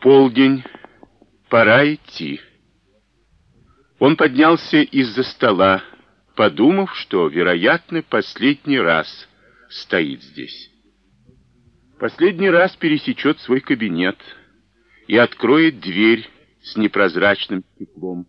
Полдень. Пора идти. Он поднялся из-за стола, подумав, что, вероятно, последний раз стоит здесь. Последний раз пересечет свой кабинет и откроет дверь с непрозрачным стеклом,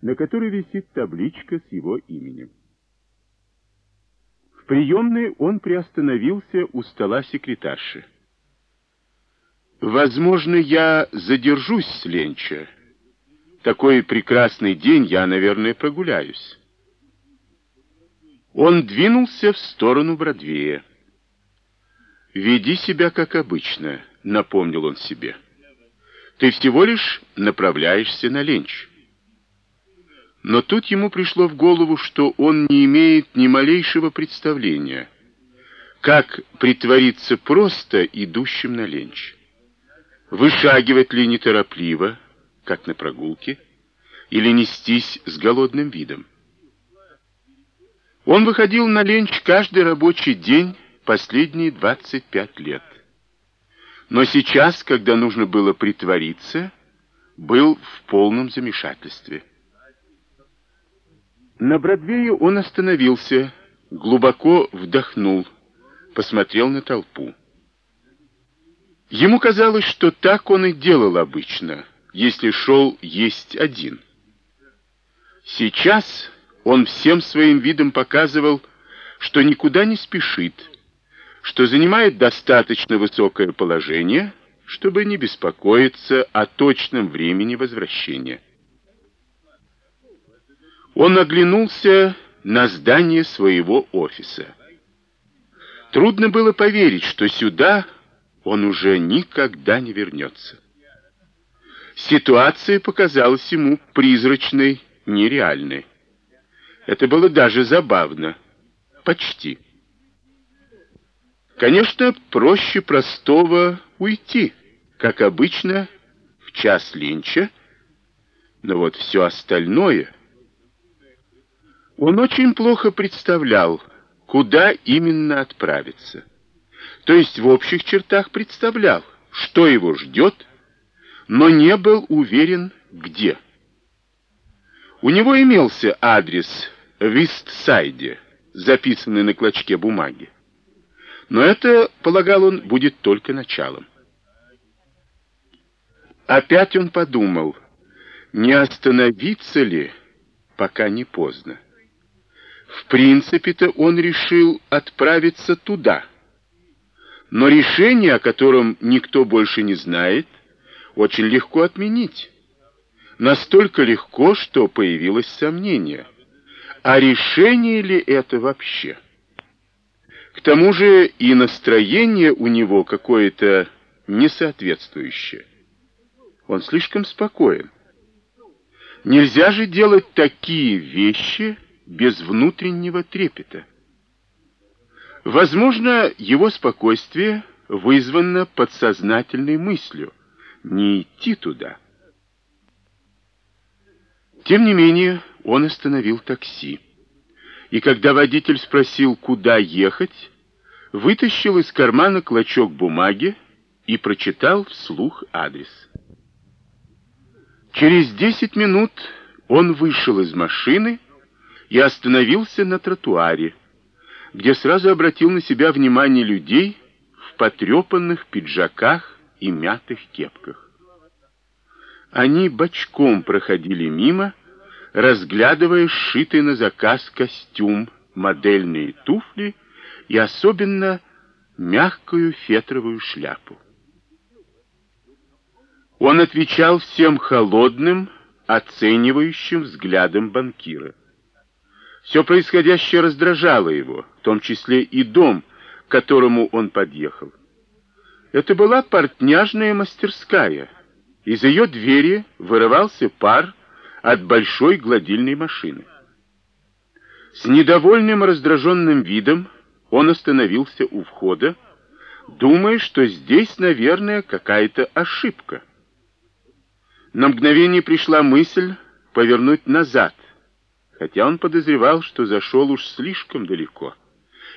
на которой висит табличка с его именем. В приемной он приостановился у стола секретарши. «Возможно, я задержусь с Ленча. Такой прекрасный день я, наверное, прогуляюсь». Он двинулся в сторону Бродвея. «Веди себя как обычно», — напомнил он себе. «Ты всего лишь направляешься на ленч». Но тут ему пришло в голову, что он не имеет ни малейшего представления, как притвориться просто идущим на ленч. Вышагивать ли неторопливо, как на прогулке, или нестись с голодным видом. Он выходил на ленч каждый рабочий день последние 25 лет. Но сейчас, когда нужно было притвориться, был в полном замешательстве. На Бродвее он остановился, глубоко вдохнул, посмотрел на толпу. Ему казалось, что так он и делал обычно, если шел есть один. Сейчас он всем своим видом показывал, что никуда не спешит, что занимает достаточно высокое положение, чтобы не беспокоиться о точном времени возвращения. Он оглянулся на здание своего офиса. Трудно было поверить, что сюда он уже никогда не вернется. Ситуация показалась ему призрачной, нереальной. Это было даже забавно. Почти. Конечно, проще простого уйти, как обычно, в час линча, но вот все остальное... Он очень плохо представлял, куда именно отправиться. То есть в общих чертах представлял, что его ждет, но не был уверен, где. У него имелся адрес в Истсайде, записанный на клочке бумаги. Но это, полагал он, будет только началом. Опять он подумал, не остановиться ли, пока не поздно. В принципе-то он решил отправиться туда. Но решение, о котором никто больше не знает, очень легко отменить. Настолько легко, что появилось сомнение. А решение ли это вообще? К тому же и настроение у него какое-то несоответствующее. Он слишком спокоен. Нельзя же делать такие вещи, без внутреннего трепета. Возможно, его спокойствие вызвано подсознательной мыслью не идти туда. Тем не менее, он остановил такси. И когда водитель спросил, куда ехать, вытащил из кармана клочок бумаги и прочитал вслух адрес. Через десять минут он вышел из машины и остановился на тротуаре, где сразу обратил на себя внимание людей в потрепанных пиджаках и мятых кепках. Они бочком проходили мимо, разглядывая сшитый на заказ костюм, модельные туфли и особенно мягкую фетровую шляпу. Он отвечал всем холодным, оценивающим взглядом банкира. Все происходящее раздражало его, в том числе и дом, к которому он подъехал. Это была портняжная мастерская. Из ее двери вырывался пар от большой гладильной машины. С недовольным раздраженным видом он остановился у входа, думая, что здесь, наверное, какая-то ошибка. На мгновение пришла мысль повернуть назад, хотя он подозревал, что зашел уж слишком далеко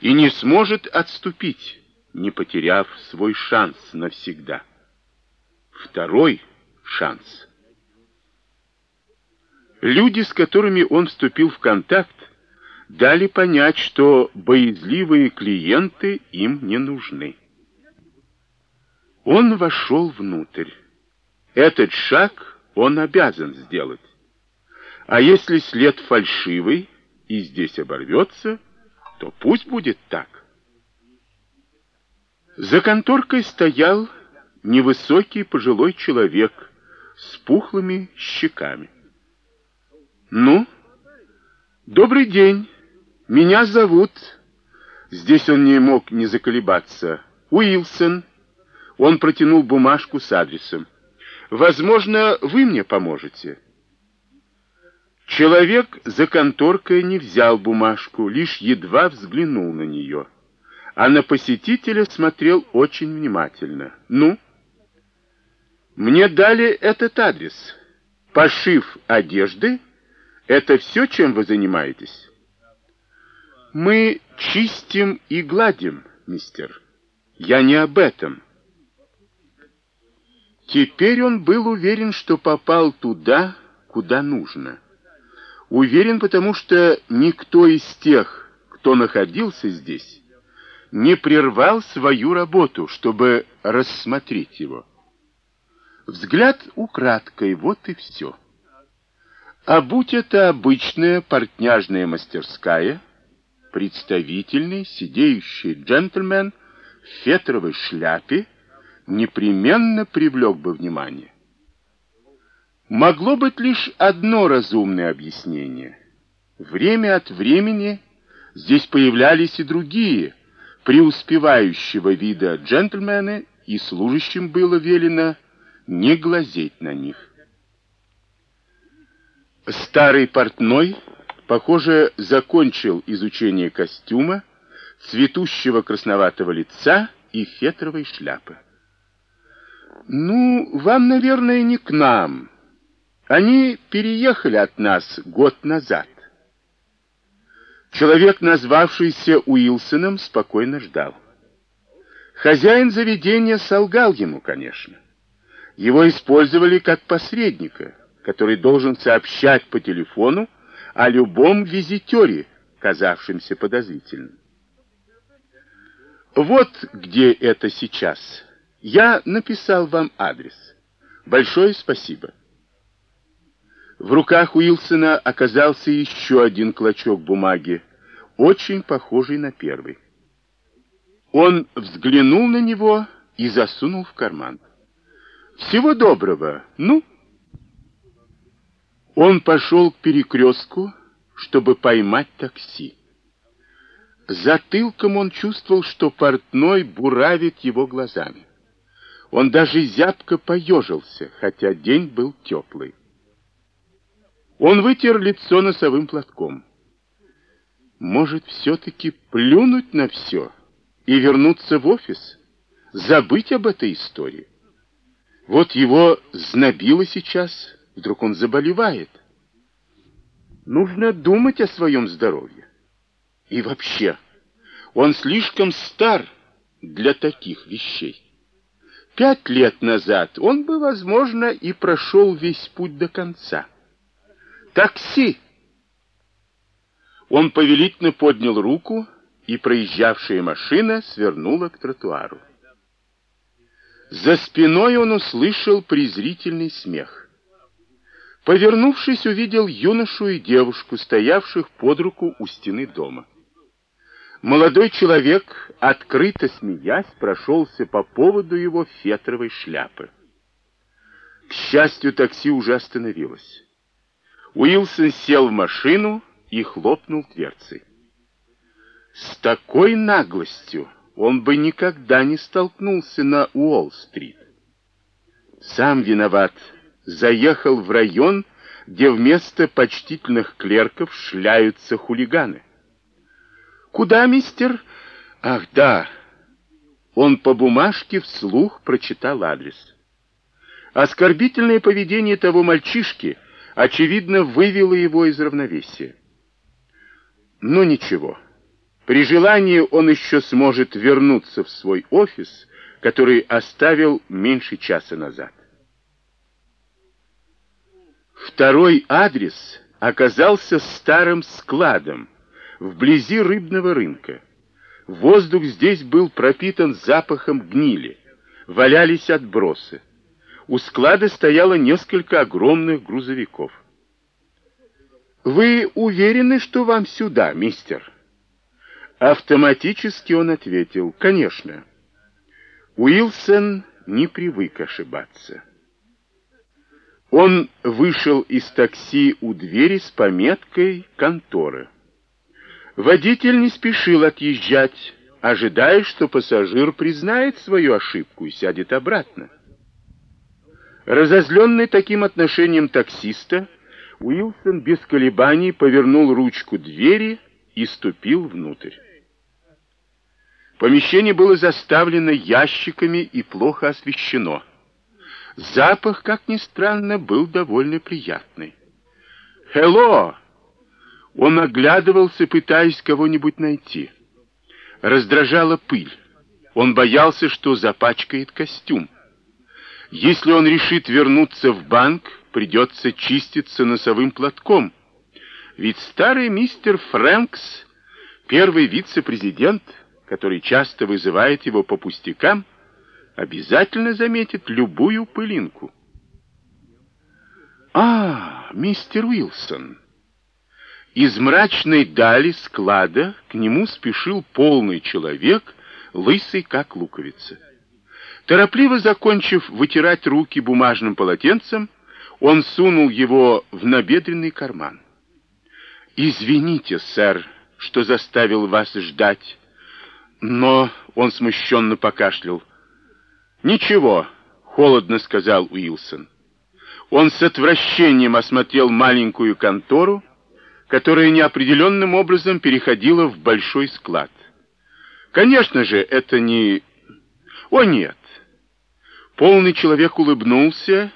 и не сможет отступить, не потеряв свой шанс навсегда. второй шанс. Люди, с которыми он вступил в контакт, дали понять, что боязливые клиенты им не нужны. Он вошел внутрь. Этот шаг он обязан сделать. А если след фальшивый и здесь оборвется, то пусть будет так. За конторкой стоял невысокий пожилой человек с пухлыми щеками. «Ну, добрый день, меня зовут...» Здесь он не мог не заколебаться. «Уилсон». Он протянул бумажку с адресом. «Возможно, вы мне поможете». Человек за конторкой не взял бумажку, лишь едва взглянул на нее, а на посетителя смотрел очень внимательно. «Ну?» «Мне дали этот адрес. Пошив одежды?» Это все, чем вы занимаетесь? Мы чистим и гладим, мистер. Я не об этом. Теперь он был уверен, что попал туда, куда нужно. Уверен, потому что никто из тех, кто находился здесь, не прервал свою работу, чтобы рассмотреть его. Взгляд украдкой, вот и все. А будь это обычная портняжная мастерская, представительный сидеющий джентльмен в фетровой шляпе непременно привлек бы внимание. Могло быть лишь одно разумное объяснение. Время от времени здесь появлялись и другие, преуспевающего вида джентльмены, и служащим было велено не глазеть на них. Старый портной, похоже, закончил изучение костюма, цветущего красноватого лица и фетровой шляпы. «Ну, вам, наверное, не к нам. Они переехали от нас год назад». Человек, назвавшийся Уилсоном, спокойно ждал. Хозяин заведения солгал ему, конечно. Его использовали как посредника который должен сообщать по телефону о любом визитере, казавшемся подозрительным. Вот где это сейчас. Я написал вам адрес. Большое спасибо. В руках Уилсона оказался еще один клочок бумаги, очень похожий на первый. Он взглянул на него и засунул в карман. «Всего доброго. Ну, он пошел к перекрестку, чтобы поймать такси. Затылком он чувствовал, что портной буравит его глазами. Он даже зябко поежился, хотя день был теплый. Он вытер лицо носовым платком. Может, все-таки плюнуть на все и вернуться в офис? Забыть об этой истории? Вот его знобило сейчас Вдруг он заболевает. Нужно думать о своем здоровье. И вообще, он слишком стар для таких вещей. Пять лет назад он бы, возможно, и прошел весь путь до конца. Такси! Он повелительно поднял руку, и проезжавшая машина свернула к тротуару. За спиной он услышал презрительный смех. Повернувшись, увидел юношу и девушку, стоявших под руку у стены дома. Молодой человек, открыто смеясь, прошелся по поводу его фетровой шляпы. К счастью, такси уже остановилось. Уилсон сел в машину и хлопнул дверцей. С такой наглостью он бы никогда не столкнулся на Уолл-стрит. Сам виноват, заехал в район, где вместо почтительных клерков шляются хулиганы. «Куда, мистер?» «Ах, да!» Он по бумажке вслух прочитал адрес. Оскорбительное поведение того мальчишки, очевидно, вывело его из равновесия. Но ничего. При желании он еще сможет вернуться в свой офис, который оставил меньше часа назад. Второй адрес оказался старым складом, вблизи рыбного рынка. Воздух здесь был пропитан запахом гнили, валялись отбросы. У склада стояло несколько огромных грузовиков. «Вы уверены, что вам сюда, мистер?» Автоматически он ответил, «Конечно». Уилсон не привык ошибаться. Он вышел из такси у двери с пометкой «Контора». Водитель не спешил отъезжать, ожидая, что пассажир признает свою ошибку и сядет обратно. Разозленный таким отношением таксиста, Уилсон без колебаний повернул ручку двери и ступил внутрь. Помещение было заставлено ящиками и плохо освещено. Запах, как ни странно, был довольно приятный. «Хелло!» Он оглядывался, пытаясь кого-нибудь найти. Раздражала пыль. Он боялся, что запачкает костюм. Если он решит вернуться в банк, придется чиститься носовым платком. Ведь старый мистер Фрэнкс, первый вице-президент, который часто вызывает его по пустякам, обязательно заметит любую пылинку. «А, мистер Уилсон!» Из мрачной дали склада к нему спешил полный человек, лысый как луковица. Торопливо закончив вытирать руки бумажным полотенцем, он сунул его в набедренный карман. «Извините, сэр, что заставил вас ждать, но...» — он смущенно покашлял. «Ничего», — холодно сказал Уилсон. Он с отвращением осмотрел маленькую контору, которая неопределенным образом переходила в большой склад. Конечно же, это не... О, нет! Полный человек улыбнулся,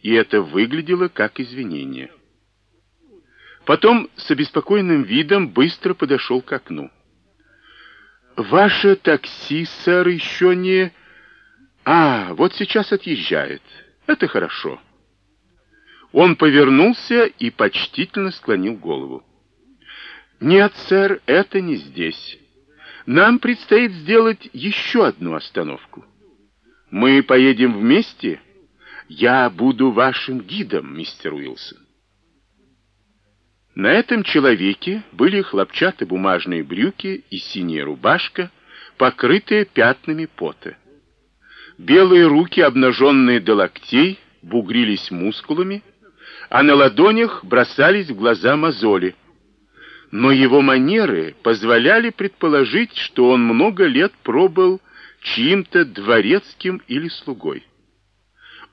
и это выглядело как извинение. Потом с обеспокоенным видом быстро подошел к окну. «Ваше такси, сэр, еще не...» «А, вот сейчас отъезжает. Это хорошо». Он повернулся и почтительно склонил голову. «Нет, сэр, это не здесь. Нам предстоит сделать еще одну остановку. Мы поедем вместе. Я буду вашим гидом, мистер Уилсон». На этом человеке были хлопчатобумажные брюки и синяя рубашка, покрытые пятнами пота. Белые руки, обнаженные до локтей, бугрились мускулами, а на ладонях бросались в глаза мозоли. Но его манеры позволяли предположить, что он много лет пробыл чьим-то дворецким или слугой.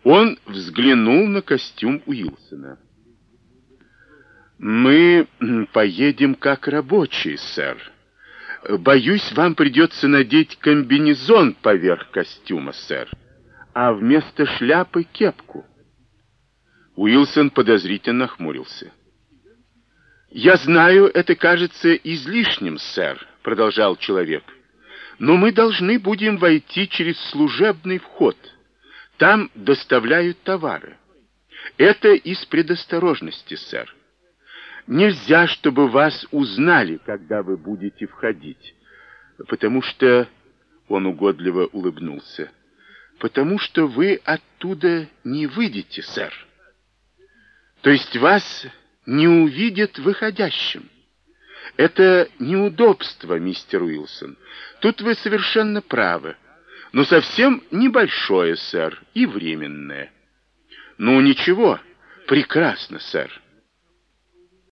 Он взглянул на костюм Уилсона. «Мы поедем как рабочие, сэр. Боюсь, вам придется надеть комбинезон поверх костюма, сэр, а вместо шляпы кепку». Уилсон подозрительно хмурился. «Я знаю, это кажется излишним, сэр», — продолжал человек. «Но мы должны будем войти через служебный вход. Там доставляют товары. Это из предосторожности, сэр. Нельзя, чтобы вас узнали, когда вы будете входить, потому что...» Он угодливо улыбнулся. «Потому что вы оттуда не выйдете, сэр». То есть вас не увидят выходящим. Это неудобство, мистер Уилсон. Тут вы совершенно правы. Но совсем небольшое, сэр, и временное. Ну, ничего. Прекрасно, сэр.